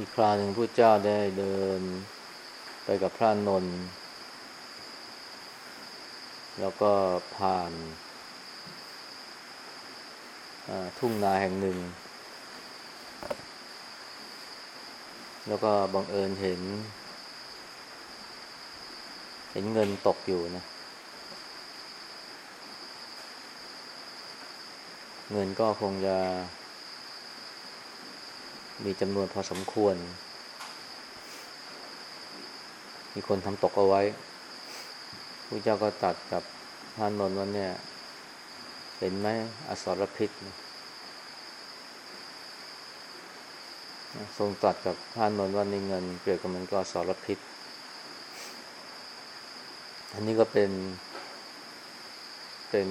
มีคราวหนึ่งผู้เจ้าได้เดินไปกับพระนนท์แล้วก็ผ่านทุ่งนาแห่งหนึ่ง แล้วก็บังเอิญเห็น เห็นเงินตกอยู่นะ เงินก็คงจะ มีจำนวนพอสมควร มีคนทำตกเอาไว้พระเจ้าก็ตัดกับพระนนท์ว่าเนี่ย เห็นไหมอสรพิษทรงตัดกับพระนนท์ว่านี่เงินเปรียบกับมันก็อสรพิษ อันนี้ก็เป็นเป็น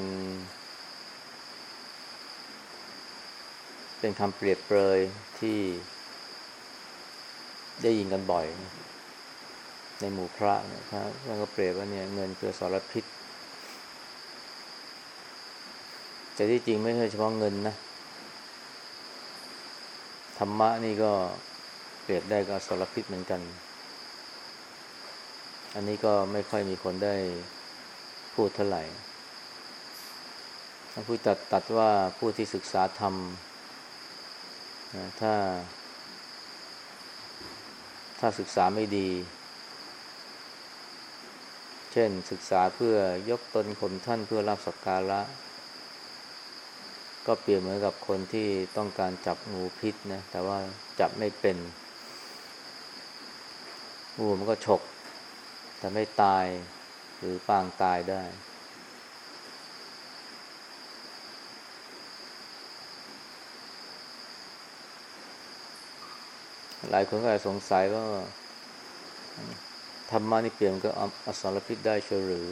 เป็นคำเปรียบเปรยที่ได้ยินกันบ่อย ในหมู่พระนะครับแล้วก็เปรียบว่าเนี่ยเงินคือสารพิษ แต่ที่จริงไม่ใช่เฉพาะเงินนะ ธรรมะนี่ก็เปรียบได้กับสารพิษเหมือนกัน อันนี้ก็ไม่ค่อยมีคนได้พูดเท่าไหร่ผู้ตัดตัดว่าผู้ที่ศึกษาธรรม ถ้า ถ้าศึกษาไม่ดี เช่นศึกษาเพื่อยกตนคนท่านเพื่อรับสักการะ ก็เปรียบเหมือนกับคนที่ต้องการจับงูพิษนะ แต่ว่าจับไม่เป็น งูมันก็ฉก แต่ไม่ตายหรือปางตายได้ หลายคนก็อาจสงสัยว่าธรรมะนี่เปลี่ยนก็อสรพิษได้เฉหรือ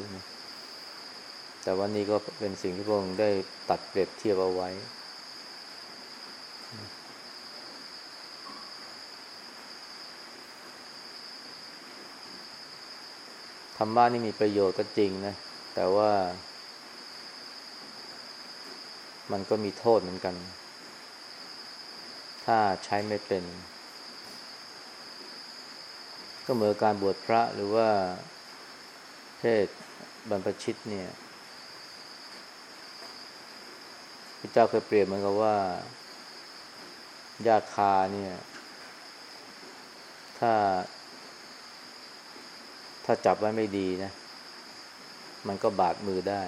แต่วันนี้ก็เป็นสิ่งที่พระองค์ได้ตัดเปรียบเทียบเอาไว้ ธรรมะนี่มีประโยชน์ก็จริงนะ แต่ว่า มันก็มีโทษเหมือนกัน ถ้าใช้ไม่เป็น ก็เหมือนการบวชพระหรือว่าเพศบรรพชิตเนี่ยพระเจ้าเคยเปรียบเหมือนกับว่าญาคาเนี่ย ถ้า ถ้าจับไว้ไม่ดีนะ มันก็บาดมือได้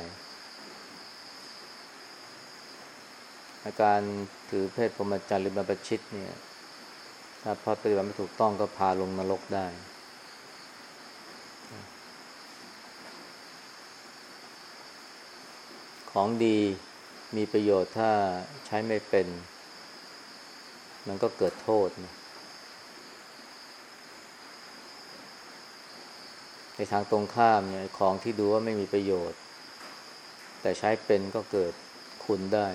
อาการถือเพศพรหมจรรย์หรือบรรพชิตเนี่ย ถ้าพระปฏิบัติไม่ถูกต้องก็พาลงนรกได้ ของดีมีประโยชน์ถ้าใช้ไม่เป็น มันก็เกิดโทษนะในทางตรงข้ามเนี่ยของที่ดูว่าไม่มีประโยชน์ แต่ใช้เป็นก็เกิดคุณได้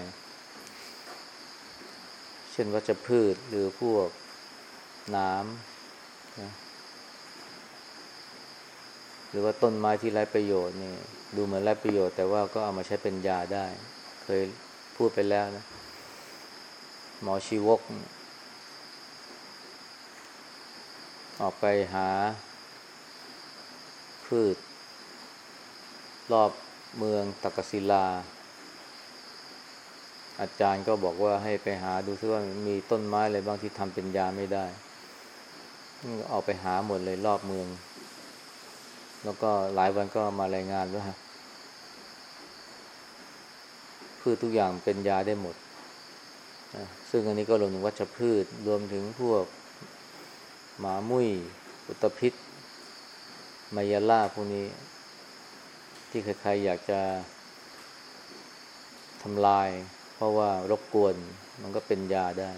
เช่นวัชพืชหรือพวก น้ำนะหรือว่าต้นไม้ที่ไร้ประโยชน์นี่ดูเหมือนไร้ประโยชน์แต่ว่าก็เอามาใช้เป็นยาได้ เคยพูดไปแล้วนะ หมอชีวก ออกไปหา พืช รอบเมืองตักศิลา อาจารย์ก็บอกว่าให้ไปหาดูซิว่ามีต้นไม้อะไรบ้างที่ทำเป็นยาไม่ได้ ออกไปหาหมดเลยรอบเมือง แล้วก็หลายวันก็มารายงานว่าพืชทุกอย่างเป็นยาได้หมด ซึ่งอันนี้ก็รวมถึงวัชพืช รวมถึงพวกหมามุ้ย อุตพิษมายาล่าพวกนี้ ที่ใครๆอยากจะทำลาย เพราะว่ารบกวนมันก็เป็นยาได้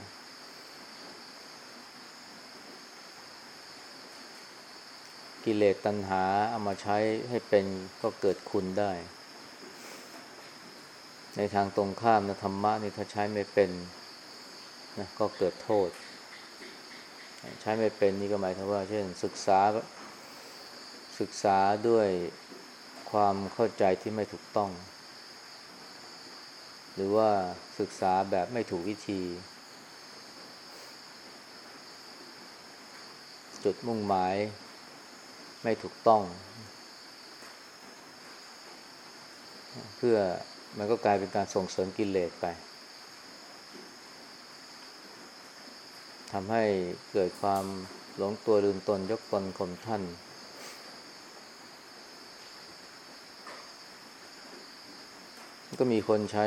กิเลสตัณหาเอามาใช้ให้เป็นก็เกิดคุณได้ ในทางตรงข้ามนะธรรมะนี่ถ้าใช้ไม่เป็นนะก็เกิดโทษ ใช้ไม่เป็นนี่ก็หมายถึงว่า เช่น ศึกษาศึกษาด้วยความเข้าใจที่ไม่ถูกต้อง หรือว่าศึกษาแบบไม่ถูกวิธีจุดมุ่งหมาย ไม่ถูกต้อง เพื่อมันก็กลายเป็นการส่งเสริมกิเลสไปทำให้เกิดความหลงตัวลืมตนยกตนข่มท่าน ก็มีคนใช้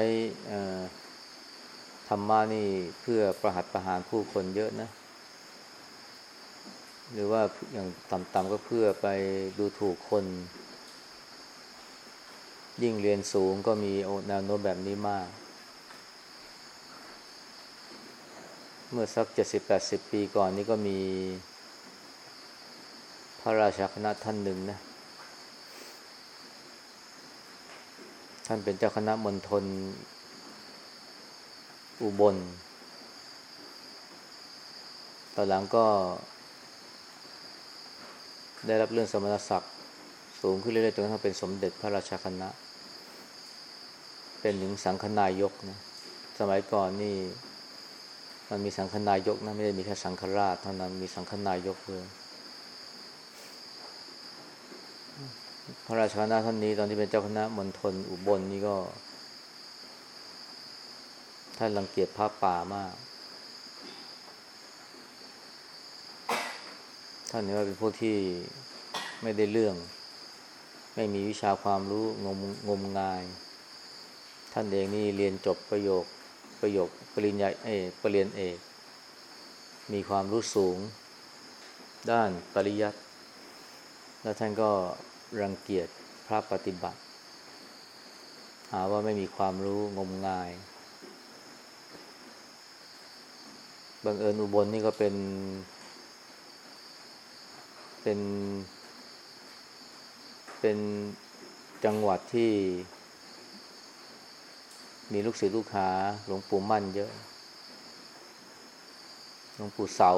ธรรมะนี่เพื่อประหัตประหารผู้คนเยอะนะ หรือว่าอย่างต่ำๆก็เพื่อไปดูถูกคน ยิ่งเรียนสูงก็มีแนวโน้มแบบนี้มาก เมื่อสักเจ็ดสิบแปดสิบปีก่อนนี่ก็มี พระราชาคณะท่านหนึ่งนะ ท่านเป็นเจ้าคณะมณฑลอุบลตอนหลังก็ ได้รับเรื่องสมณศักดิ์สูงขึ้นเรื่อยๆจนกระทั่งเป็นสมเด็จพระราชาคณะ เป็นถึงสังฆนายกนะสมัยก่อนนี่ มันมีสังฆนายกนะไม่ได้มีแค่สังฆราชเท่านั้นมีสังฆนายกด้วยพระราชาคณะท่านนี้ตอนที่เป็นเจ้าคณะมณฑลอุบลนี่ก็ ท่านรังเกียจพระป่ามาก ท่านนี่ว่าเป็นพวกที่ไม่ได้เรื่อง ไม่มีวิชาความรู้งมงมงาย ท่านเองนี่เรียนจบประโยคประโยคปริญญาเอกปรริญญาเอก มีความรู้สูง ด้านปริยัติแล้วท่านก็รังเกียจพระปฏิบัติ หาว่าไม่มีความรู้งมงายบังเอิญอุบลนี่ก็เป็น เป็น เป็นจังหวัดที่ มีลูกศิษย์ลูกหาหลวงปู่มั่นเยอะ หลวงปู่เสา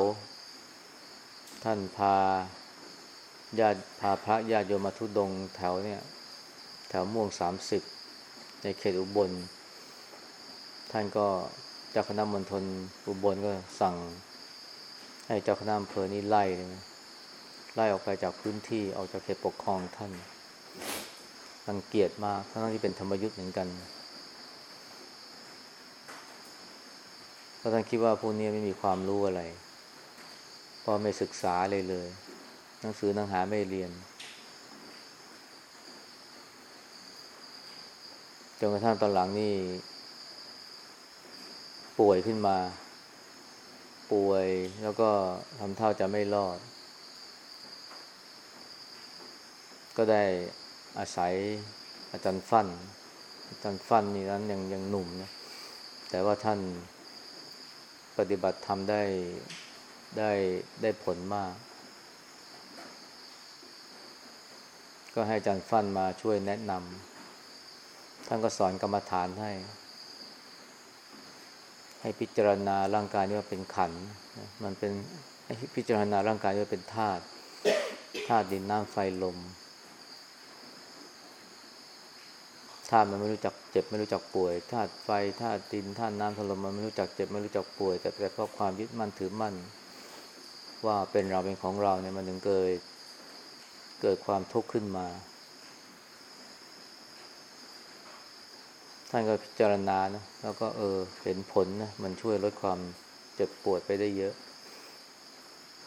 ท่านพาญาติพาพระญาติโยมมาทุดงแถวเนี่ย แถวม่วงสามสิบในเขตอุบล ท่านก็เจ้าคณะมณฑลอุบลก็สั่ง ให้เจ้าคณะอำเภอนี่ไล่เลยนะ ไล่ออกไปจากพื้นที่ออกจากเขตปกครองท่านรังเกียจมากทั้งที่เป็นธรรมยุทธ์เหมือนกันเพราะท่านคิดว่าพวกนี้ไม่มีความรู้อะไรพราะไม่ศึกษาเลยเลย หนังสือหนังหาไม่เรียนจนกระทั่งตอนหลังนี่ ป่วยขึ้นมา ป่วยแล้วก็ทำเท่าจะไม่รอด ก็ได้อาศัยอาจารย์ฟัน่นอาจารย์ฟั่นนี่นั้นยังยังหนุ่มนะแต่ว่าท่านปฏิบัติทำได้ได้ได้ผลมาก ก็ให้อาจารย์ฟั่นมาช่วยแนะนำท่านก็สอนกรรมฐานให้ ให้พิจารณาร่างกายนี้ว่าเป็นขันมันเป็นให้พิจารณาร่างกายว่าเป็นธาตุธาตุดินน้ำไฟลม ธาตุมันไม่รู้จักเจ็บไม่รู้จักป่วยธาตุไฟธาตุดินธาตุน้ำธาตุลมมันไม่รู้จักเจ็บไม่รู้จักป่วย แต่แต่เพราะความยึดมั่นถือมั่น ว่าเป็นเราเป็นของเราเนี่ยมันถึงเกิดเกิดความทุกข์ขึ้นมา ท่านก็พิจารณานะแล้วก็เออเห็นผลนะมันช่วยลดความเจ็บปวดไปได้เยอะ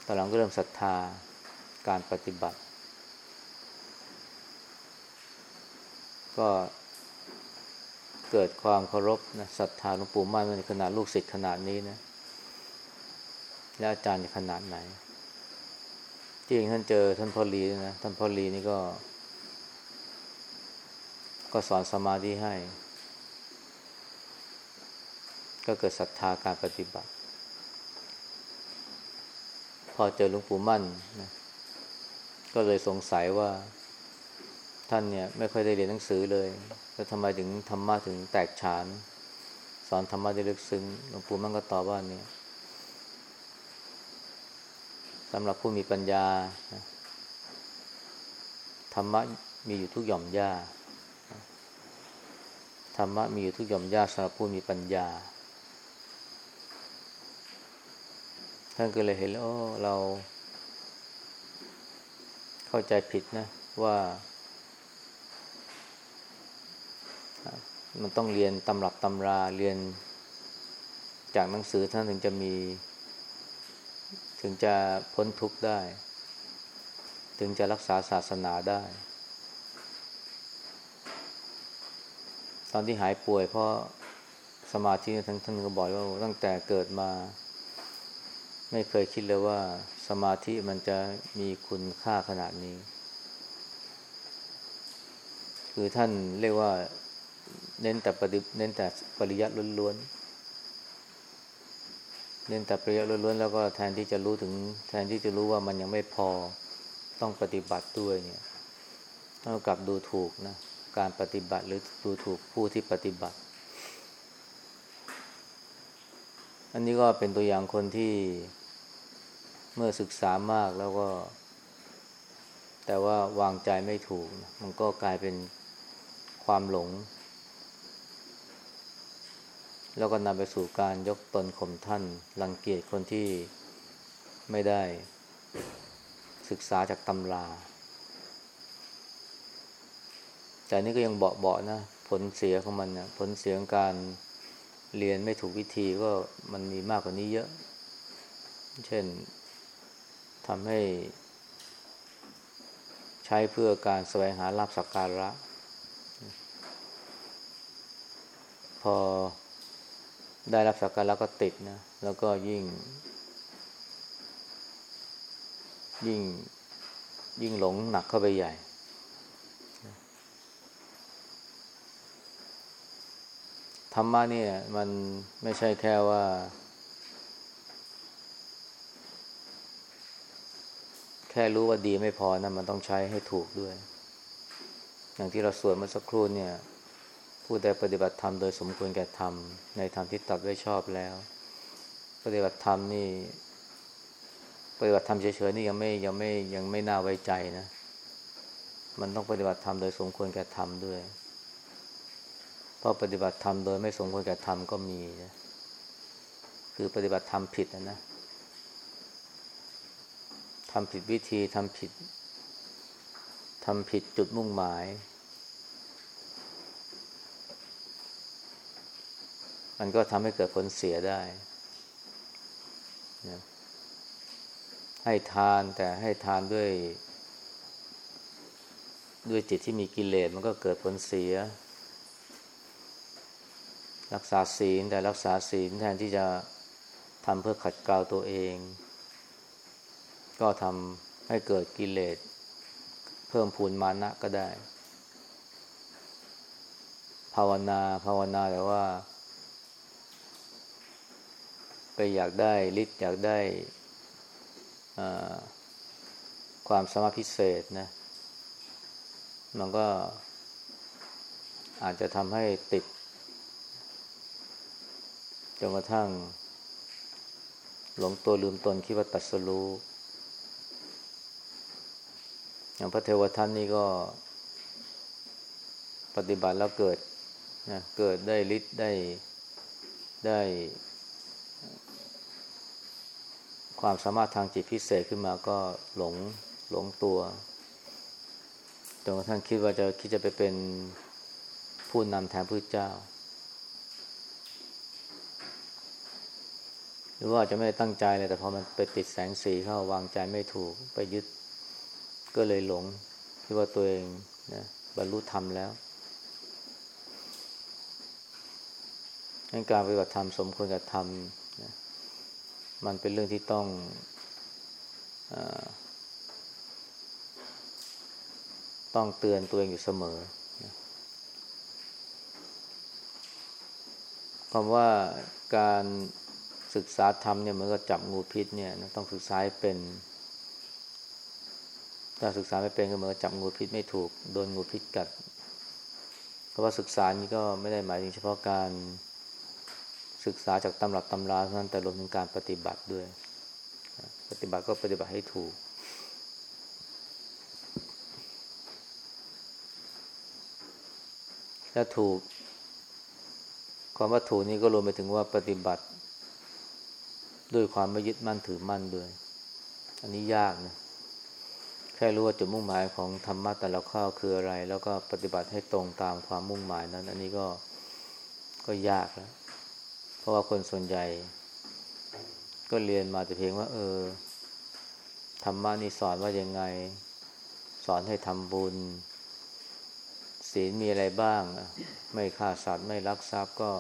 ตอนหลังก็เริ่มศรัทธาการปฏิบัติ ก็ เกิดความเคารพนะศรัทธาหลวงปู่มั่นในขนาดลูกศิษย์ขนาดนี้นะแล้วอาจารย์ขนาดไหนจริงท่านเจอท่านพ่อลีนะท่านพ่อลีนี่ก็ ก็สอนสมาธิให้ ก็เกิดศรัทธาการปฏิบัติ พอเจอหลวงปู่มั่นนะก็เลยสงสัยว่า ท่านเนี่ยไม่ค่อยได้เรียนหนังสือเลย แล้วทำไมถึงธรรมะถึงแตกฉาน สอนธรรมะได้ลึกซึ้งหลวงปู่มั่นก็ตอบว่าเนี่ยสำหรับผู้มีปัญญา ธรรมะมีอยู่ทุกหย่อมหญ้าธรรมะมีอยู่ทุกหย่อมหญ้าสำหรับผู้มีปัญญา ท่านก็เลยเห็นแล้วเรา เข้าใจผิดนะว่า มันต้องเรียนตำรับตำราเรียนจากหนังสือท่านถึงจะมี ถึงจะพ้นทุกข์ได้ ถึงจะรักษาศาสนาได้ ตอนที่หายป่วยเพราะสมาธิท่านท่านก็บอกว่าตั้งแต่เกิดมา ไม่เคยคิดเลยว่าสมาธิมันจะมีคุณค่าขนาดนี้ คือท่านเรียกว่า เน้นแต่ปฏิเน้นแต่ปริยัติล้วนๆเน้นแต่ปริยัติล้วนๆแล้วก็แทนที่จะรู้ถึง แทนที่จะรู้ว่ามันยังไม่พอต้องปฏิบัติด้วยเนี่ยเท่ากับดูถูกนะการปฏิบัติหรือดูถูกผู้ที่ปฏิบัติ อันนี้ก็เป็นตัวอย่างคนที่เมื่อศึกษามากแล้วก็ แต่ว่าวางใจไม่ถูก มันก็กลายเป็นความหลง แล้วก็นำไปสู่การยกตนข่มท่านรังเกียจคนที่ไม่ได้ศึกษาจากตำรา แต่นี่ก็ยังเบาๆนะ ผลเสียของมันนะผลเสียของการเรียนไม่ถูกวิธีก็มันมีมากกว่านี้เยอะ เช่นทำให้ใช้เพื่อการแสวงหาลาบสักการะ พอ ได้รับสักการะก็ติดนะ แล้วก็ยิ่ง ยิ่ง ยิ่งหลงหนักเข้าไปใหญ่ ธรรมะเนี่ย มันไม่ใช่แค่ว่า แค่รู้ว่าดีไม่พอนะ มันต้องใช้ให้ถูกด้วย อย่างที่เราสวดเมื่อสักครู่เนี่ย ผู้ใดปฏิบัติธรรมโดยสมควรแก่ธรรม ในธรรมที่ตัดไว้ชอบแล้ว ปฏิบัติธรรมนี่ปฏิบัติธรรมเฉยๆนี่ยังไม่ยังไม่ยังไม่น่าไว้ใจนะ มันต้องปฏิบัติธรรมโดยสมควรแก่ธรรมด้วย เพราะปฏิบัติธรรมโดยไม่สมควรแก่ธรรมก็มีนะคือปฏิบัติธรรมผิดนะนะทำผิดวิธีทำผิดทำผิดจุดมุ่งหมาย มันก็ทำให้เกิดผลเสียได้นะให้ทานแต่ให้ทานด้วย ด้วยจิตที่มีกิเลสมันก็เกิดผลเสีย รักษาศีลแต่รักษาศีลแทนที่จะทำเพื่อขัดเกลาตัวเอง ก็ทำให้เกิดกิเลส เพิ่มพูนมานะก็ได้ ภาวนาภาวนาแต่ว่า ไปอยากได้ฤทธิ์อยากได้ความสามารถพิเศษนะ มันก็อาจจะทำให้ติดจนกระทั่ง หลงตัวลืมตนคิดว่าตัดสรู้อย่างพระเทวทัตนี่ก็ปฏิบัติแล้วเกิดนะเกิดได้ฤทธิ์ได้ได้ ความสามารถทางจิตพิเศษขึ้นมาก็หลงหลงตัวจนกระทั่งคิดว่าจะคิดจะไปเป็นผู้นำแทนพระเจ้า หรือว่าจะไม่ตั้งใจเลยแต่พอมันไปติดแสงสีเข้าวางใจไม่ถูกไปยึด ก็เลยหลงคิดว่าตัวเองนะบรรลุธรรมแล้วการปฏิบัติธรรมสมควรกับธรรม มันเป็นเรื่องที่ต้องอต้องเตือนตัวเองอยู่เสมอคำว่าการศึกษาธรรมเนี่ยเหมือนกับจับงูพิษเนี่ยต้องศึกษาให้เป็น ถ้าศึกษาไม่เป็นก็เหมือนกับจับงูพิษไม่ถูก โดนงูพิษกัดเพราะว่าศึกษานี้ก็ไม่ได้หมายถึงเฉพาะการ ศึกษาจากตำรับตำราเท่านั้นแต่รวมถึงการปฏิบัติด้วย ปฏิบัติก็ปฏิบัติให้ถูกถ้าถูกความว่าถูกนี้ก็รวมไปถึงว่าปฏิบัติ ด้วยความไม่ยึดมั่นถือมั่นด้วย อันนี้ยากนะใค่รู้ว่าจุดมุ่งหมายของธรรมะแต่ละข้อคืออะไร แล้วก็ปฏิบัติให้ตรงตามความมุ่งหมายนั้น อันนี้ก็ก็ยากแล้ว เพราะว่าคนส่วนใหญ่ ก็เรียนมาแต่เพียงว่า เออธรรมะนี่สอนว่ายังไง สอนให้ทำบุญ ศีลมีอะไรบ้าง ไม่ฆ่าสัตว์ไม่ลักทรัพย์ก็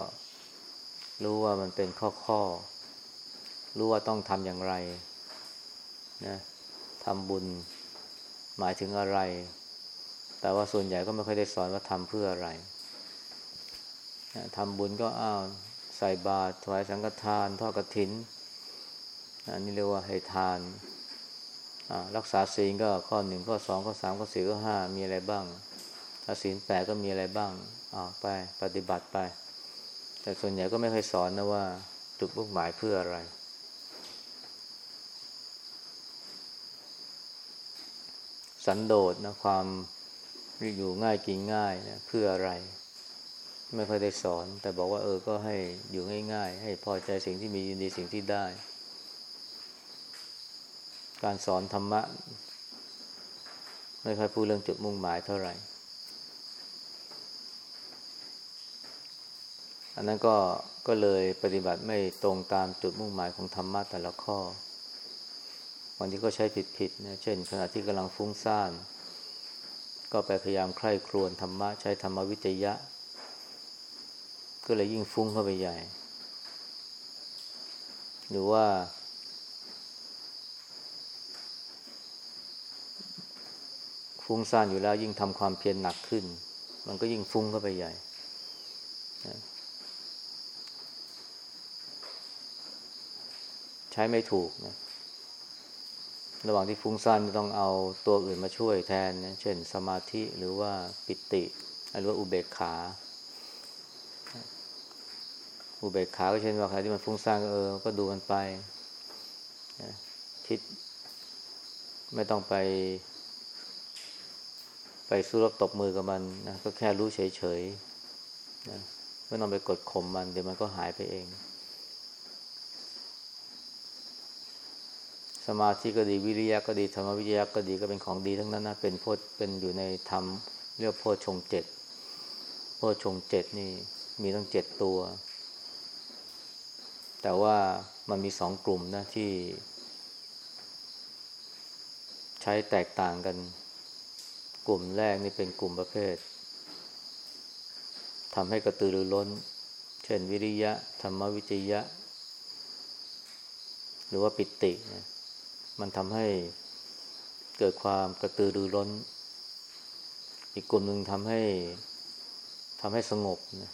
รู้ว่ามันเป็นข้อข้อ รู้ว่าต้องทำอย่างไรนะทำบุญหมายถึงอะไร แต่ว่าส่วนใหญ่ก็ไม่ค่อยได้สอนว่าทำเพื่ออะไรนะทำบุญก็อ้าว ใส่บาตรถวายสังฆทานทอดกระถินอันนี้เรียกว่าให้ทานรักษาศีลก็ข้อหนึ่งข้อสองข้อสามข้อสี่ข้อห้ามีอะไรบ้างถ้าศีลแปดก็มีอะไรบ้างอ่าไปปฏิบัติไป แต่ส่วนใหญ่ก็ไม่เคยสอนนะว่า จุดมุ่งหมายเพื่ออะไร สันโดษนะความอยู่ง่ายกินง่ายนะเพื่ออะไร ไม่ค่อยได้สอน แต่บอกว่าเออก็ให้อยู่ง่าย ๆ ให้พอใจสิ่งที่มียินดีสิ่งที่ได้ การสอนธรรมะ ไม่ค่อยพูดเรื่องจุดมุ่งหมายเท่าไหร่ อันนั้นก็ก็เลยปฏิบัติไม่ตรงตามจุดมุ่งหมายของธรรมะแต่ละข้อบางทีก็ใช้ผิดๆนะเช่น ขณะที่กำลังฟุ้งซ่านก็ไปพยายามใคร่ครวญธรรมะใช้ธรรมวิจยะ ก็เลยยิ่งฟุ้งเข้าไปใหญ่ หรือว่า ฟุ้งซ่านอยู่แล้วยิ่งทำความเพียรหนักขึ้น มันก็ยิ่งฟุ้งเข้าไปใหญ่ใช้ไม่ถูกนะระหว่างที่ฟุ้งซ่านต้องเอาตัวอื่นมาช่วยแทนนะเช่น สมาธิหรือว่าปิติหรือว่าอุเบกขา อุเบกขาก็เช่นว่าใครที่มันฟุ้งซ่านก็เออ ก็ดูมันไปคิด ไม่ต้องไป ไปสู้รบตบมือกับมันนะก็แค่รู้เฉยๆนะไม่ต้องไปกดข่มมัน เดี๋ยวมันก็หายไปเอง สมาธิก็ดีวิริยะก็ดีธรรมวิริยะก็ดีก็เป็นของดีทั้งนั้นนะเป็นโพเป็นอยู่ในธรรมเรียกโพชงเจ็ดโพชงเจ็ดนี่มีตั้งเจ็ดตัว แต่ว่ามันมีสองกลุ่มนะที่ ใช้แตกต่างกัน กลุ่มแรกนี่เป็นกลุ่มประเภททำให้กระตือรือร้น เช่น วิริยะ ธรรมวิจยะ หรือว่าปิตินะมันทำให้เกิดความกระตือรือร้น อีกกลุ่มหนึ่งทำให้ทำให้สงบนะ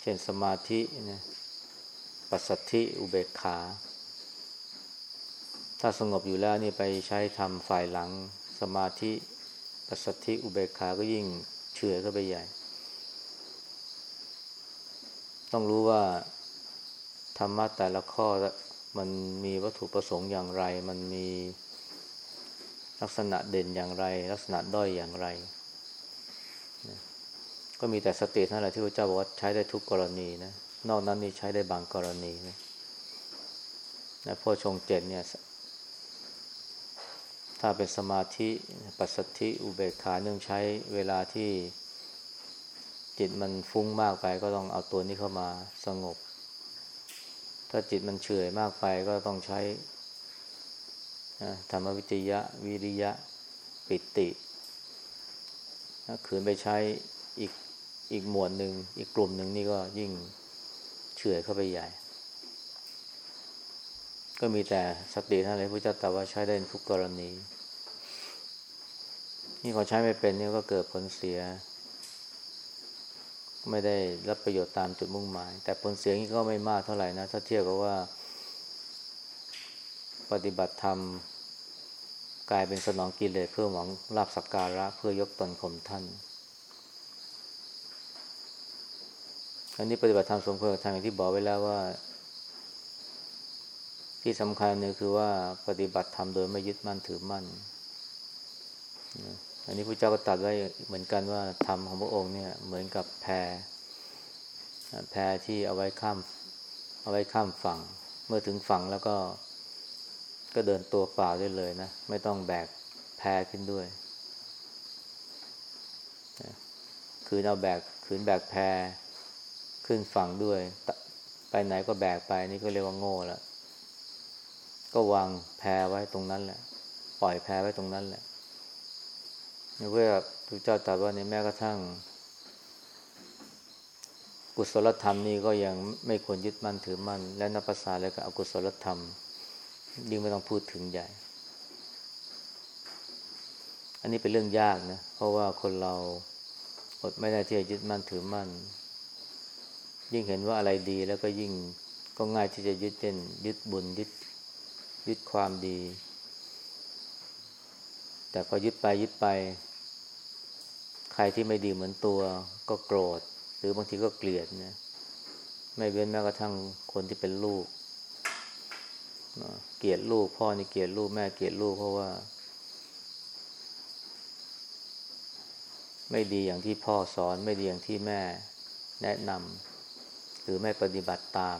เช่นสมาธินะ ปัสสัทธิอุเบกขา ถ้าสงบอยู่แล้วนี่ไปใช้ทำฝ่ายหลังสมาธิปัสสธิอุเบกขาก็ยิ่งเฉื่อยเข้าไปใหญ่ ต้องรู้ว่าธรรมะแต่ละข้อมันมีวัตถุประสงค์อย่างไร มันมีลักษณะเด่นอย่างไร ลักษณะด้อยอย่างไร ก็มีแต่สตินั่นแหละที่พระเจ้าบอกว่าใช้ได้ทุกกรณีนะ นอกนั้นนี่ใช้ได้บางกรณีนะนะพ่อชงเจ็ดเนี่ย ถ้าเป็นสมาธิปัสสธิอุเบกขาเนื่องใช้เวลาที่จิตมันฟุ้งมากไปก็ต้องเอาตัวนี้เข้ามาสงบ ถ้าจิตมันเฉยมากไปก็ต้องใช้ธรรมวิจยะ วิริยะ ปิติถ้าขืนไปใช้อีกอีกหมวดหนึ่ง อีกกลุ่มหนึ่งนี่ก็ยิ่ง ฉื่อยเข้าไปใหญ่ ก็มีแต่สติท่านเลยพระเจ้าแต่ว่าใช้ได้ทุกกรณี นี่พอใช้ไม่เป็นนี่ก็เกิดผลเสีย ไม่ได้รับประโยชน์ตามจุดมุ่งหมาย แต่ผลเสียนี้ก็ไม่มากเท่าไหร่นะ ถ้าเทียบกับว่า ปฏิบัติธรรมกลายเป็นสนองกิเลสเพื่อหวังลาบสักการะเพื่อยกตนข่มท่าน อันนี้ปฏิบัติธรรมสมควรกับทางอย่างที่บอกไว้แล้วว่า ที่สำคัญเนี่ยคือว่าปฏิบัติธรรมโดยไม่ยึดมั่นถือมั่น อันนี้พระเจ้าก็ตัดไว้เหมือนกันว่าธรรมของพระองค์เนี่ยเหมือนกับแพแพที่เอาไว้ข้าม เอาไว้ข้ามฝั่ง เมื่อถึงฝั่งแล้วก็ก็เดินตัวเปล่าได้เลยนะ ไม่ต้องแบกแพขึ้นด้วย คืนเอาแบกคืนแบกแพ ขึ้นฝั่งด้วย ไปไหนก็แบกไปนี่ก็เรียกว่าโง่ล้วก็วางแพไว้ตรงนั้นแหละ ปล่อยแพไว้ตรงนั้นแหละนี่เพื่อพระเจ้าตรัสว่าในแม้กระทั่ง กุศลธรรมนี่ก็ยังไม่ควรยึดมั่นถือมั่น และนับภาษาเลยกับอกุศลธรรม ยิ่งไม่ต้องพูดถึงใหญ่ อันนี้เป็นเรื่องยากนะ เพราะว่าคนเราอดไม่ได้ที่จะยึดมั่นถือมั่น ยิ่งเห็นว่าอะไรดีแล้วก็ยิ่งก็ง่ายที่จะยึดเช่นยึดบุญยึดยึดความดี แต่พอยึดไปยึดไป ใครที่ไม่ดีเหมือนตัว ก็โกรธ หรือบางทีก็เกลียดนะไม่เว้นแม้กระทั่งคนที่เป็นลูกเกลียดลูก พ่อนี่เกลียดลูกแม่เกลียดลูกเพราะว่า ไม่ดีอย่างที่พ่อสอนไม่ดีอย่างที่แม่แนะนำ หรือไม่ปฏิบัติตาม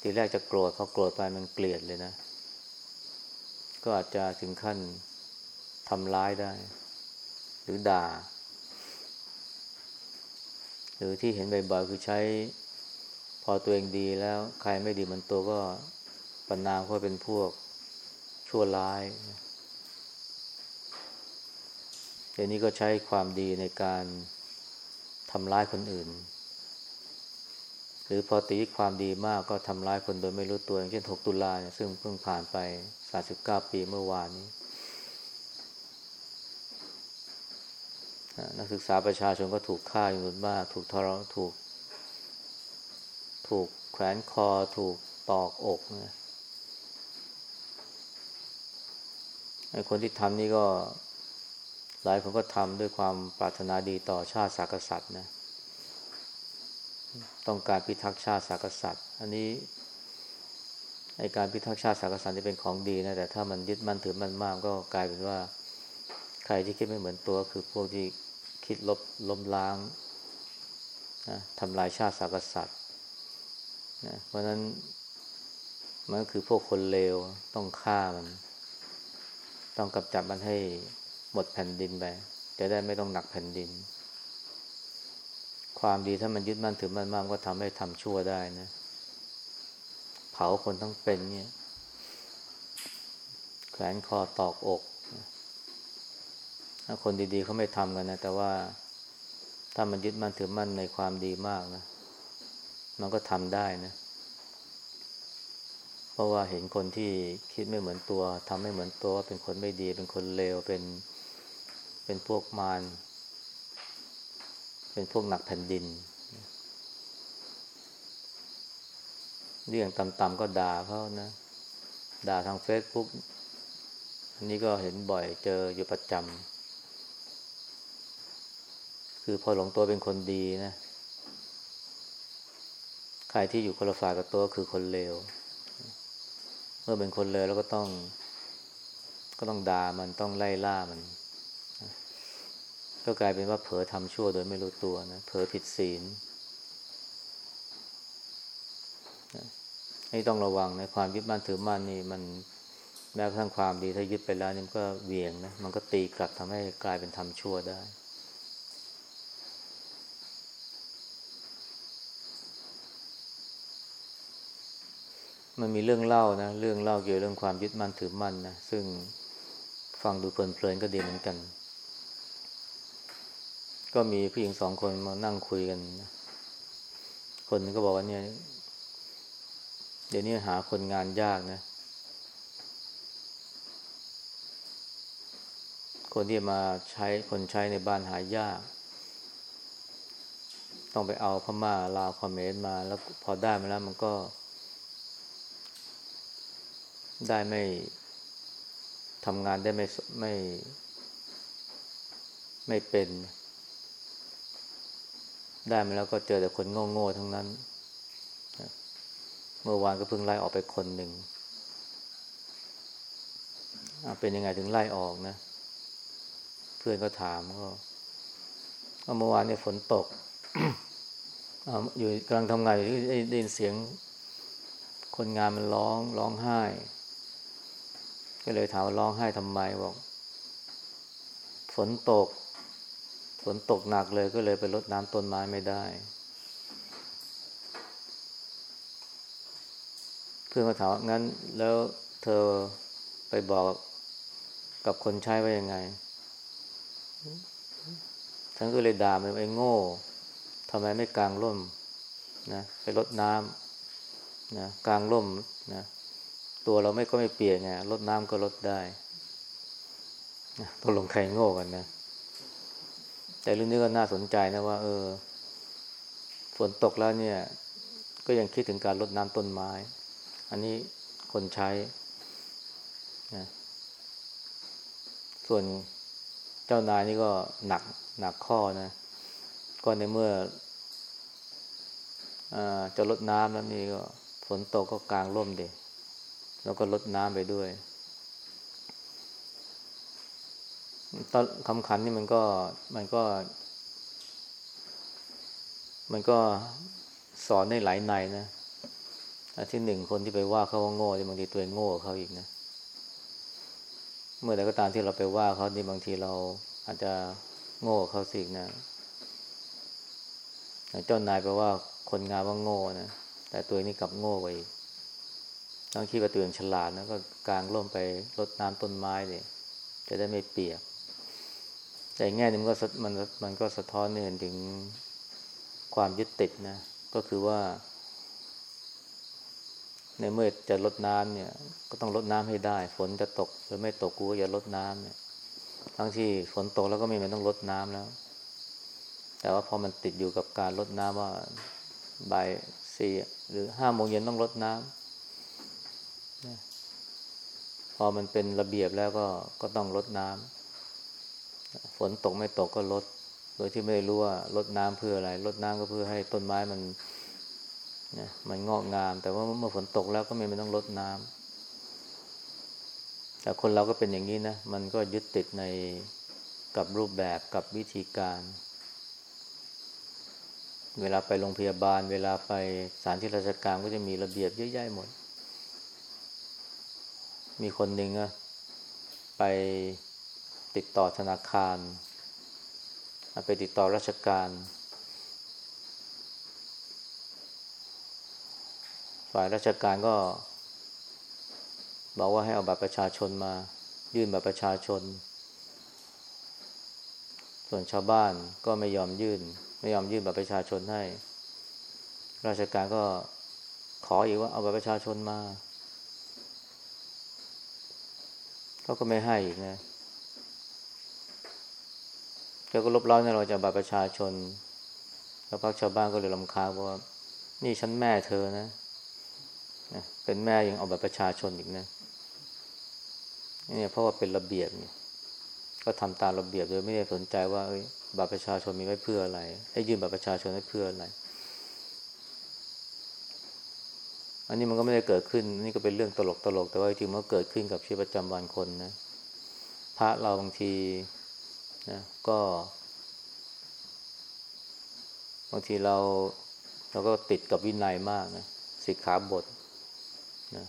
ทีแรกจะโกรธเขาโกรธไปมันเกลียดเลยนะ ก็อาจจะถึงขั้นทำร้ายได้ หรือด่า หรือที่เห็นบ่อยๆคือใช้ พอตัวเองดีแล้ว ใครไม่ดีมันตัวก็ปนามเขาเป็นพวกชั่วร้ายเดี๋ยวนี้ก็ใช้ความดีในการทำร้ายคนอื่น รือพอตีความดีมากก็ทำร้ายคนโดยไม่รู้ตัวอย่างเช่น 6 ตุลาเนี่ยซึ่งเพิ่งผ่านไป 39 ปีเมื่อวานนี้นักศึกษาประชาชนก็ถูกฆ่าอยู่มาก ถูกทรถูก ถูกแขวนคอ ถูกตอกอกนะไอ้คนที่ทำนี่ก็ หลายคนก็ทำด้วยความปรารถนาดีต่อชาติศาสกษัตริย์นะ ต้องการพิทักษ์ชาติศากษัตริย์ อันนี้ไอการพิทักษ์ชาติศากษัตริย์นี่เป็นของดีนะแต่ถ้ามันยึดมั่นถือมั่นมากก็กลายเป็นว่า ใครที่คิดไม่เหมือนตัวคือพวกที่คิดลบล้มล้างนะทำลายชาติศากษัตริย์นะเพราะนั้นมันก็คือพวกคนเลวต้องฆ่ามัน ต้องกำจัดมันให้หมดแผ่นดินไปจะได้ไม่ต้องหนักแผ่นดิน ความดีถ้ามันยึดมั่นถือมั่นมากก็ทำให้ทำชั่วได้นะ เผาคนทั้งเป็นเนี่ยแขวนคอตอกอกถ้าคนดีๆเขาไม่ทำกันนะ แต่ว่าถ้ามันยึดมั่นถือมั่นในความดีมากนะ มันก็ทำได้นะ เพราะว่าเห็นคนที่คิดไม่เหมือนตัวทำไม่เหมือนตัวเป็นคนไม่ดี เป็นคนเลวเป็นเป็นพวกมาร เป็นพวกหนักแผ่นดินเรื่องต่ำๆก็ด่าเขานะ ด่าทางเฟซบุ๊กอันนี้ก็เห็นบ่อยเจออยู่ประจำคือพอหลงตัวเป็นคนดีนะ ใครที่อยู่คนละฝ่ายกับตัวคือคนเลว เมื่อเป็นคนเลวแล้วก็ต้อง ก็ต้องด่ามันต้องไล่ล่ามัน ก็กลายเป็นว่าเผลอทำชั่วโดยไม่รู้ตัวนะเผลอผิดศีลนี่ต้องระวังนะความยึดมั่นถือมั่นนี่มันแม้กระทั่งความดีถ้ายึดไปแล้วนี่มันก็เวียงนะมันก็ตีกลับทำให้กลายเป็นทำชั่วได้มันมีเรื่องเล่านะ เรื่องเล่าเกี่ยวเรื่องความยึดมั่นถือมั่นนะ ซึ่งฟังดูเพลินๆก็ดีเหมือนกัน ก็มีผู้หญิงสองคนมานั่งคุยกันคนก็บอกว่าเนี่ย เดี๋ยวนี้หาคนงานยากนะ คนที่มาใช้คนใช้ในบ้านหายาก ต้องไปเอาพม่าลาวคอมเมนมา แล้วพอได้มาแล้วมันก็ ได้ไม่ทำงานได้ไม่ไม่ ไม่เป็น ได้มาแล้วก็เจอแต่คนโง่ๆทั้งนั้น เมื่อวานก็เพิ่งไล่ออกไปคนหนึ่ง เป็นยังไงถึงไล่ออกนะ เพื่อนก็ถามก็เมื่อวานเนี่ยฝนตกอยู่กำลังทำงานอยู่ได้ยินเสียง คนงานมันร้องร้องไห้ ก็เลยถามว่าร้องไห้ทำไมบอก ฝนตก ฝนตกหนักเลยก็เลยไปรดน้ำต้นไม้ไม่ได้ เพื่อนก็ถามงั้นแล้วเธอไปบอกกับคนใช้ว่ายังไงฉันก็เลยด่ามันไอ้โง่ทำไมไม่กลางร่มนะไปรดน้ำนะกลางร่มนะตัวเราไม่ก็ไม่เปียกไงรดน้ำก็รดได้ตกลงใครโง่กันนะ แต่เรื่องนี้ก็น่าสนใจนะว่า เออ ฝนตกแล้วเนี่ย ก็ยังคิดถึงการรดน้ำต้นไม้ อันนี้คนใช้นะส่วนเจ้านายนี่ก็หนักหนักข้อนะ ก็ในเมื่ออจะลดน้ำแล้วนี่ก็ ฝนตกก็กลางร่มเด็แล้วก็ลดน้ำไปด้วย ตอนคำขันนี่มันก็มันก็ มันก็สอนในหลายในนะอันที่หนึ่งคนที่ไปว่าเขาว่าโง่ที่บางทีตัวเองโง่เขาอีกนะ เมื่อใดก็ตามที่เราไปว่าเขานี่บางทีเราอาจจะโง่เขาสินะเจ้านายแปลว่าคนงานว่าโง่นะแต่ตัวนี้กลับโง่ไปอีกต้องคิดว่าตัวเองฉลาดนะก็กางร่มไปรดน้ำต้นไม้เลยจะได้ไม่เปียก แต่แง่นึงก็มันมันก็สะท้อนเห็นถึงความยึดติดนะ ก็คือว่า ในเมื่อจะลดน้ำเนี่ย ก็ต้องลดน้ำให้ได้ ฝนจะตกหรือไม่ตกกูก็อย่าลดน้ำเนี่ย ทั้งที่ฝนตกแล้วก็ไม่ไม่ต้องลดน้ำแล้ว แต่ว่าพอมันติดอยู่กับการลดน้ำว่าบ่ายสี่หรือห้าโมงเย็นต้องลดน้ำพอมันเป็นระเบียบแล้วก็ก็ต้องลดน้ำ ฝนตกไม่ตกก็ลด โดยที่ไม่ได้รู้ว่าลดน้ำเพื่ออะไรลดน้ำก็เพื่อให้ต้นไม้มันนะมันงอกงาม แต่ว่าเมื่อฝนตกแล้วก็ไม่ไม่ต้องลดน้ำแต่คนเราก็เป็นอย่างนี้นะ มันก็ยึดติดในกับรูปแบบกับวิธีการ เวลาไปโรงพยาบาล เวลาไปสถานที่ราชการก็จะมีระเบียบเยอะแยะหมด มีคนหนึ่งอะไป ติดต่อธนาคาร ไปติดต่อราชการ ฝ่ายราชการก็ บอกว่าให้เอาบัตรประชาชนมา ยื่นบัตรประชาชน ส่วนชาวบ้านก็ไม่ยอมยื่น ไม่ยอมยื่นบัตรประชาชนให้ ราชการก็ขออีกว่าเอาบัตรประชาชนมาเขาก็ไม่ให้อีกนะ แกก็ลบล้าในเราจากบัตรประชาชน แล้วพักชาวบ้านก็เลยลำคาญว่า นี่ฉันแม่เธอนะนะเป็นแม่ยังเอาบัตรประชาชนอีกนะนี่เพราะว่าเป็นระเบียบเนี่ยก็ทำตามระเบียบโดยไม่ได้สนใจว่าบัตรประชาชนมีไว้เพื่ออะไร ให้ยื่นบัตรประชาชนไว้เพื่ออะไร อันนี้มันก็ไม่ได้เกิดขึ้น นี่ก็เป็นเรื่องตลกตลกแต่ว่าจริงๆมันก็เกิดขึ้นกับชีวิตประจำวันคนนะ พระเราบางที นะก็บางทีเราเราก็ติดกับวินัยมากนะสิกขาบทนะ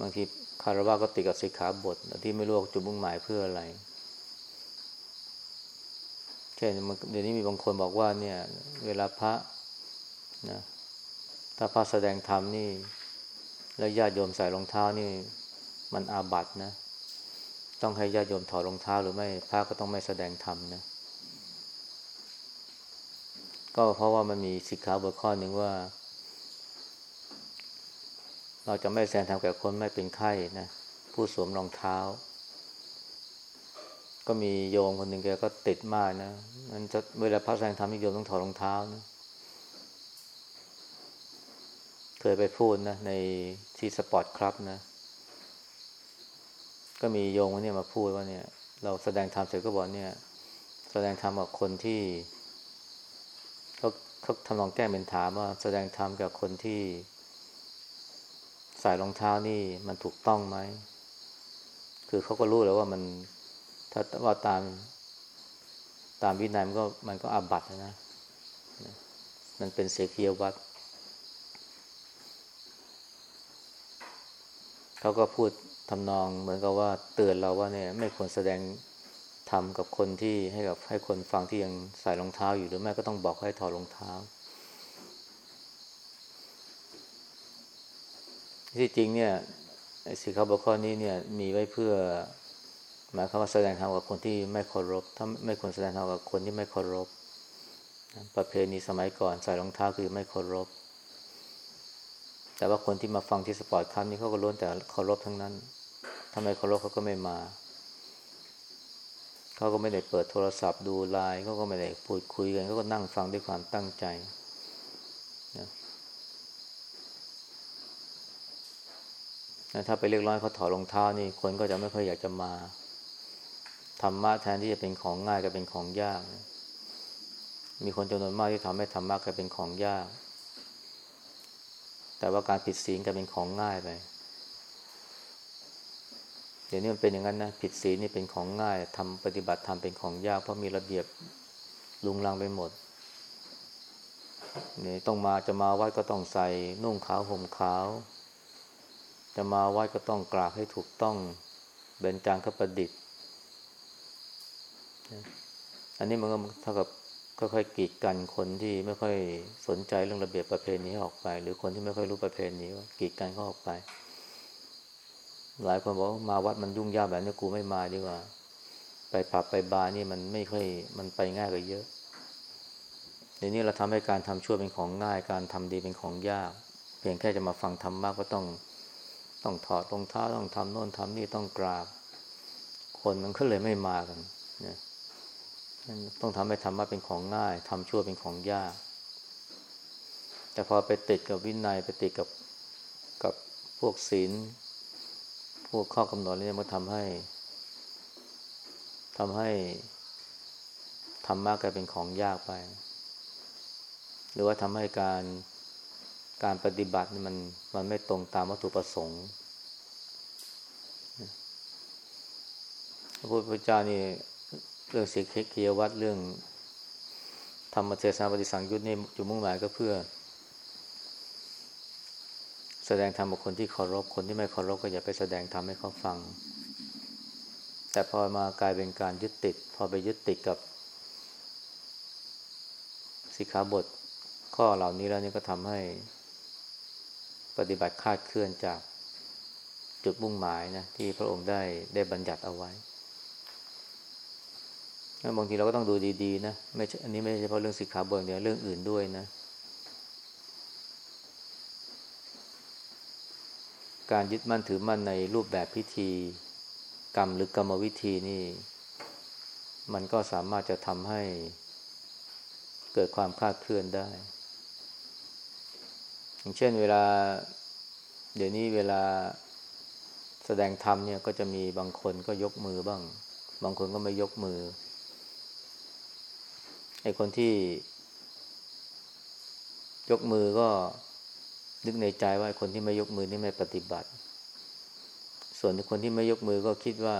บางทีคารวะก็ติดกับสิกขาบทที่ไม่รู้จุดมุ่งหมายเพื่ออะไร เช่นเดี๋ยวนี้มีบางคนบอกว่าเนี่ย เวลาพระนะถ้าพระแสดงธรรมนี่ แล้วญาติโยมใส่รองเท้านี่ มันอาบัตินะ ต้องให้ญาติโยมถอดรองเท้าหรือไม่พระก็ต้องไม่แสดงธรรมนะก็เพราะว่ามันมีสิกขาบทข้อหนึ่งว่า เราจะไม่แสดงธรรมแก่คนไม่เป็นไข้นะผู้สวมรองเท้า ก็มีโยมคนหนึ่งแกก็ติดมากนะมันจะเวลาพระแสดงธรรมโยมต้องถอดรองเท้านะเคยไปพูดนะในที่สปอร์ตคลับนะ ก็มีโยงเนี่ยมาพูดว่าเนี่ย เราแสดงธรรมเสร็จก็บอกเนี่ย แสดงธรรมกับคนที่เขาเขาทำลองแก้เป็นถามว่า แสดงธรรมกับคนที่ใส่รองเท้านี่มันถูกต้องไหม คือเขาก็รู้แล้วว่ามันถ้าว่าตามตามวินัยมันก็มันก็อาบัตนะ มันเป็นเสกียวัตเขาก็พูด ทำนองเหมือนกับว่าเตือนเราว่าเนี่ย ไม่ควรแสดงธรรมกับคนที่ให้กับให้คนฟังที่ยังใส่รองเท้าอยู่หรือไม่ก็ต้องบอกให้ถอดรองเท้า ที่จริงเนี่ยสิขาบทข้อนี้เนี่ยมีไว้เพื่อ หมายความว่าแสดงธรรมกับคนที่ไม่เคารพ ถ้าไม่ควรแสดงธรรมกับคนที่ไม่เคารพ ประเพณีสมัยก่อนใส่รองเท้าคือไม่เคารพ แต่ว่าคนที่มาฟังที่ sport club นี่เขาก็ล้วนแต่เคารพทั้งนั้น ถ้าไม่เคารพเขาก็ไม่มา เขาก็ไม่ได้เปิดโทรศัพท์ดูไลน์เขาก็ไม่ได้พูดคุยกันเขาก็นั่งฟังด้วยความตั้งใจนะถ้าไปเรียกร้องเขาถอดรองเท้านี่คนก็จะไม่ค่อยอยากจะมาธรรมะแทนที่จะเป็นของง่ายก็เป็นของยาก มีคนจำนวนมากที่ทำให้ธรรมะกลายเป็นของยาก แต่ว่าการผิดศีลกลายเป็นของง่ายไป เดี๋ยวนี้มันเป็นอย่างนั้นนะผิดศีลนี่เป็นของง่ายทำปฏิบัติทำเป็นของยากเพราะมีระเบียบลุงลังไปหมดนี่ต้องมาจะมาวัดก็ต้องใส่นุ่งขาวห่มขาว จะมาวัดก็ต้องกราบให้ถูกต้องเบญจางคประดิษฐ์อันนี้มันก็เท่ากับค่อยๆกีดกันคนที่ไม่ค่อยสนใจเรื่องระเบียบประเพณีออกไป หรือคนที่ไม่ค่อยรู้ประเพณีกีดกันเขาออกไป หลายคนบอกมาวัดมันยุ่งยากแบบนี้กูไม่มาดีกว่า ไปผับไปบาร์นี่มันไม่ค่อยมันไปง่ายกว่าเยอะเดี๋ยวนี้เราทำให้การทำชั่วเป็นของง่าย การทำดีเป็นของยาก เพียงแค่จะมาฟังธรรมะก็ต้องต้องถอดรองเท้าต้องทำโน่นทำนี่ต้องกราบ คนมันก็เลยไม่มากันเนี่ยต้องทำให้ธรรมะเป็นของง่ายทำชั่วเป็นของยาก แต่พอไปติดกับวินัยไปติดกับกับพวกศีล พวกข้อกำหนดนี่มันทำให้ทำให้ธรรมะกลายเป็นของยากไป หรือว่าทำให้การการปฏิบัติมันมันไม่ตรงตามวัตถุประสงค์พระพุทธเจ้านี่เรื่องสิกเคียวัดเรื่องธรรมเทศนาปฏิสังยุตนี่จุดมุ่งหมายก็เพื่อ แสดงธรรมกับคนที่เคารพคนที่ไม่เคารพก็อย่าไปแสดงธรรมให้เขาฟัง แต่พอมากลายเป็นการยึดติด พอไปยึดติดกับสิกขาบทข้อเหล่านี้แล้วนี่ก็ทำให้ปฏิบัติคาดเคลื่อนจากจุดมุ่งหมายนะที่พระองค์ได้ได้บัญญัติเอาไว้บางทีเราก็ต้องดูดีๆนะไม่ใช่อันนี้ไม่ใช่เฉพาะเรื่องสิกขาบทเดียวเรื่องอื่นด้วยนะ การยึดมั่นถือมั่นในรูปแบบพิธีกรรมหรือกรรมวิธีนี่ มันก็สามารถจะทำให้เกิดความคลาดเคลื่อนได้ อย่างเช่นเวลา เดี๋ยวนี้เวลาแสดงธรรมเนี่ยก็จะมีบางคนก็ยกมือบ้าง บางคนก็ไม่ยกมือไอ้คนที่ ยกมือก็ นึกในใจว่าคนที่ไม่ยกมือนี่ไม่ปฏิบัติ ส่วนคนที่ไม่ยกมือก็คิดว่า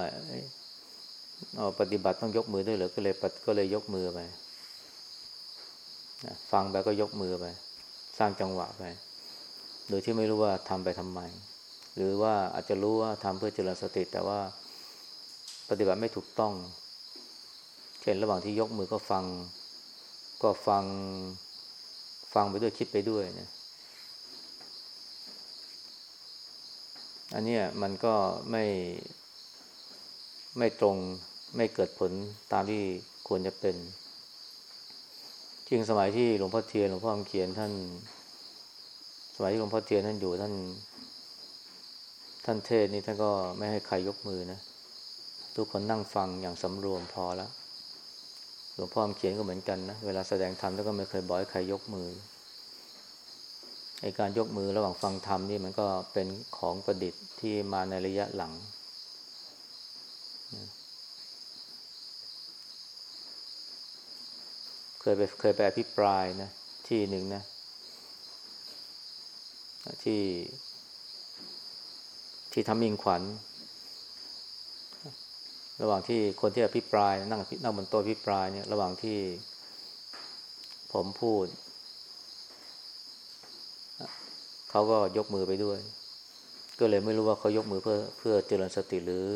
อ๋อปฏิบัติต้องยกมือด้วยเหรอก็เลยก็เลยยกมือไปฟังไปก็ยกมือไป สร้างจังหวะไป โดยที่ไม่รู้ว่าทำไปทำไม หรือว่าอาจจะรู้ว่าทำเพื่อเจริญสติ แต่ว่าปฏิบัติไม่ถูกต้อง เช่นระหว่างที่ยกมือก็ฟัง ก็ฟัง ฟังไปด้วยคิดไปด้วยนะ อันนี้มันก็ไม่ไม่ตรงไม่เกิดผลตามที่ควรจะเป็นจริงสมัยที่หลวงพ่อเทียนหลวงพ่อคำเขียนท่าน สมัยที่หลวงพ่อเทียนท่านอยู่ท่าน ท่านเทศนี่ท่านก็ไม่ให้ใครยกมือนะทุกคนนั่งฟังอย่างสำรวมพอแล้วหลวงพ่อเขียนก็เหมือนกันนะเวลาแสดงธรรมแล้วก็ไม่เคยบอกให้ใครยกมือ ไอการยกมือระหว่างฟังธรรมนี่มันก็เป็นของประดิษฐ์ที่มาในระยะหลัง เคยไปเคยไปอภิปรายนะที่หนึ่งนะ ที่ ที่ทำมิงขวัญ ระหว่างที่คนที่อภิปรายนั่งนั่งบนโต๊ะอภิปรายเนี่ย ระหว่างที่ผมพูด เขาก็ยกมือไปด้วย ก็เลยไม่รู้ว่าเขายกมือเพื่อเพื่อเจริญสติหรือ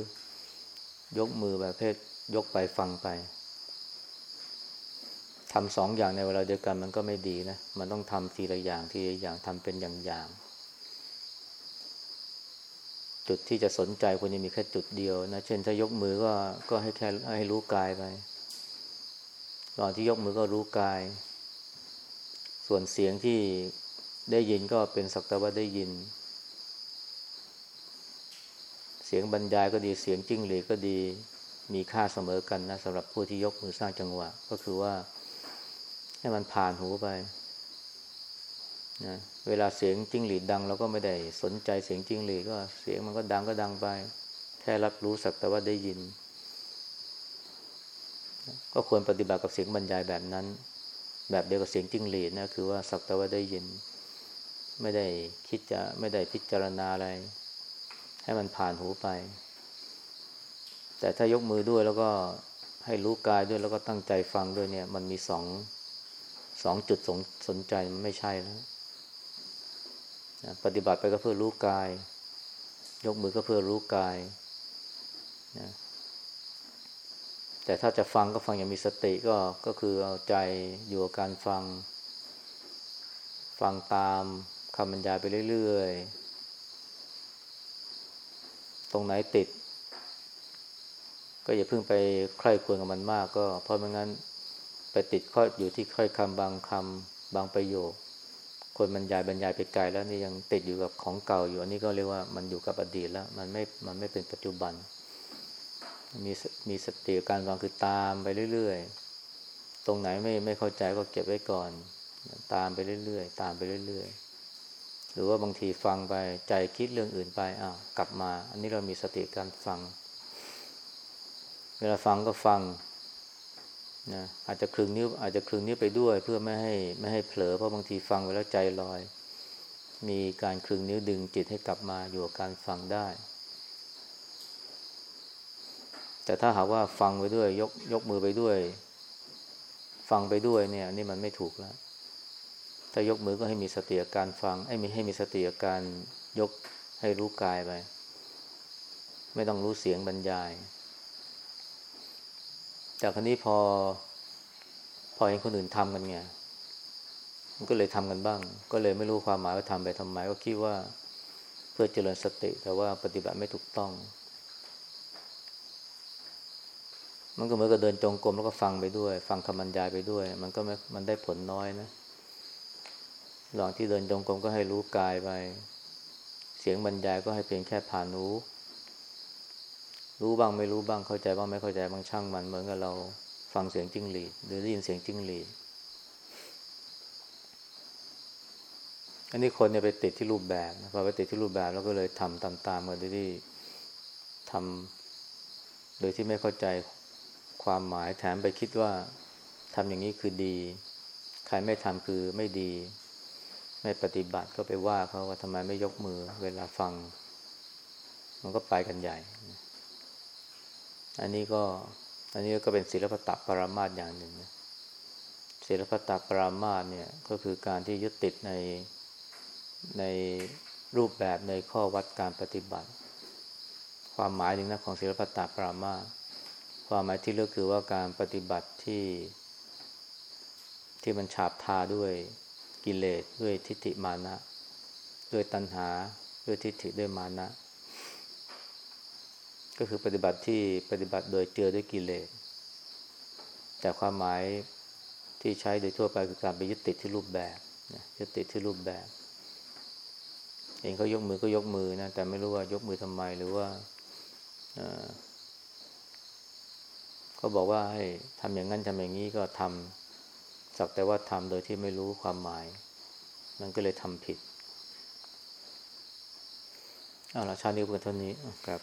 ยกมือแบบเพศยกไปฟังไปทำสองอย่างในเวลาเดียวกันมันก็ไม่ดีนะ มันต้องทำทีละอย่างทีละอย่างทำเป็นอย่างๆ จุดที่จะสนใจควรจะมีแค่จุดเดียวนะ เช่นถ้ายกมือก็ก็ให้แค่ให้รู้กายไปตอนที่ยกมือก็รู้กาย ส่วนเสียงที่ ได้ยินก็เป็นสักแต่ว่าได้ยิน เสียงบรรยายก็ดีเสียงจิ้งหรีก็ดีมีค่าเสมอกันนะสำหรับผู้ที่ยกมือสร้างจังหวะ ก็คือว่า ให้มันผ่านหูไปนะเวลาเสียงจิ้งหรีดดังเราก็ไม่ได้สนใจเสียงจิ้งหรีดก็เสียงมันก็ดังก็ดังไป แค่รับรู้สักแต่ว่าได้ยิน ก็ควรปฏิบัติกับเสียงบรรยายแบบนั้น แบบเดียวกับเสียงจิ้งหรีดนะคือว่าสักแต่ว่าได้ยิน ไม่ได้คิดจะไม่ได้พิจารณาอะไร ให้มันผ่านหูไป แต่ถ้ายกมือด้วยแล้วก็ให้รู้กายด้วยแล้วก็ตั้งใจฟังด้วยเนี่ย มันมีสองสองจุดสนสนใจมันไม่ใช่แล้วนะปฏิบัติไปก็เพื่อรู้กาย ยกมือก็เพื่อรู้กายนะแต่ถ้าจะฟังก็ฟังอย่างมีสติก็ก็คือเอาใจอยู่กับการฟัง ฟังตาม คำบรรยายไปเรื่อยๆ ตรงไหนติด ก็อย่าเพิ่งไปใคร่ควรกับมันมากก็ เพราะไม่งั้นไปติดข้ออยู่ที่ค่อยคำบางคำบางประโยค คนบรรยายบรรยายไปไกลแล้วนี่ยังติดอยู่กับของเก่าอยู่ อันนี้ก็เรียกว่ามันอยู่กับอดีตแล้ว มันไม่ มันไม่เป็นปัจจุบัน มีมีสติการฟังคือตามไปเรื่อยๆ ตรงไหนไม่ไม่เข้าใจก็เก็บไว้ก่อน ตามไปเรื่อยๆ ตามไปเรื่อยๆ หรือว่าบางทีฟังไปใจคิดเรื่องอื่นไปอ้าวกลับมา อันนี้เรามีสติการฟัง เวลาฟังก็ฟังนะอาจจะคลึงนิ้วอาจจะคลึงนิ้วไปด้วย เพื่อไม่ให้ไม่ให้เผลอเพราะบางทีฟังไปแล้วใจลอย มีการคลึงนิ้วดึงจิตให้กลับมาอยู่กับการฟังได้ แต่ถ้าหากว่าฟังไปด้วยยกยกมือไปด้วย ฟังไปด้วยเนี่ย นี่มันไม่ถูกแล้ว ถ้ายกมือก็ให้มีสติาการฟังให้มีให้มีสติาการยกให้รู้กายไป ไม่ต้องรู้เสียงบรรยายแต่ครั้นี้พอ พอเห็นคนอื่นทำกันไงมันก็เลยทำกันบ้าง ก็เลยไม่รู้ความหมายว่าทำไปทำไม ก็คิดว่าเพื่อเจริญสติ แต่ว่าปฏิบัติไม่ถูกต้อง มันก็เหมือนกับเดินจงกรมแล้วก็ฟังไปด้วย ฟังคำบรรยายไปด้วย มันก็ไม่มันได้ผลน้อยนะ หลังที่เดินจงกรมก็ให้รู้กายไป เสียงบรรยายก็ให้เพียงแค่ผ่านรู้ รู้บ้างไม่รู้บ้างเข้าใจบ้างไม่เข้าใจบางช่างมันเหมือนกับเราฟังเสียงจิ้งหรีดหรือได้ยินเสียงจิ้งหรีดอันนี้คนเนี่ยไปติดที่รูปแบบพอไปติดที่รูปแบบแล้วก็เลยทำตามๆกันโดยที่ทำโดยที่ไม่เข้าใจความหมายแถมไปคิดว่าทำอย่างนี้คือดี ใครไม่ทำคือไม่ดี ไม่ปฏิบัติก็ไปว่าเขาว่าทำไมไม่ยกมือ เวลาฟัง มันก็ไปกันใหญ่ อันนี้ก็ อันนี้ก็เป็นศิลปตปรามาสอย่างหนึ่งนะศิลปตปรามาสเนี่ยก็คือการที่ยึดติดในในรูปแบบในข้อวัดการปฏิบัติ ความหมายหนึ่งนะของศิลปตปรามาสความหมายที่เลือกคือว่าการปฏิบัติที่ที่มันฉาบทาด้วย กิเลสด้วยทิฏฐิมานะ ด้วยตัณหาด้วยทิฏฐิด้วยมานะ ก็คือปฏิบัติที่ปฏิบัติโดยเจือด้วยกิเลส แต่ความหมายที่ใช้โดยทั่วไปคือการไปยึดติดที่รูปแบบยึดติดที่รูปแบบเองเขายกมือก็ยกมือนะแต่ไม่รู้ว่ายกมือทำไมหรือว่าเขาบอกว่าให้ทำอย่างนั้นทำอย่างนี้ก็ทำ สักแต่ว่าทำโดยที่ไม่รู้ความหมาย มันก็เลยทำผิดเอาละชาตินี้เพื่อนเท่านี้ครับ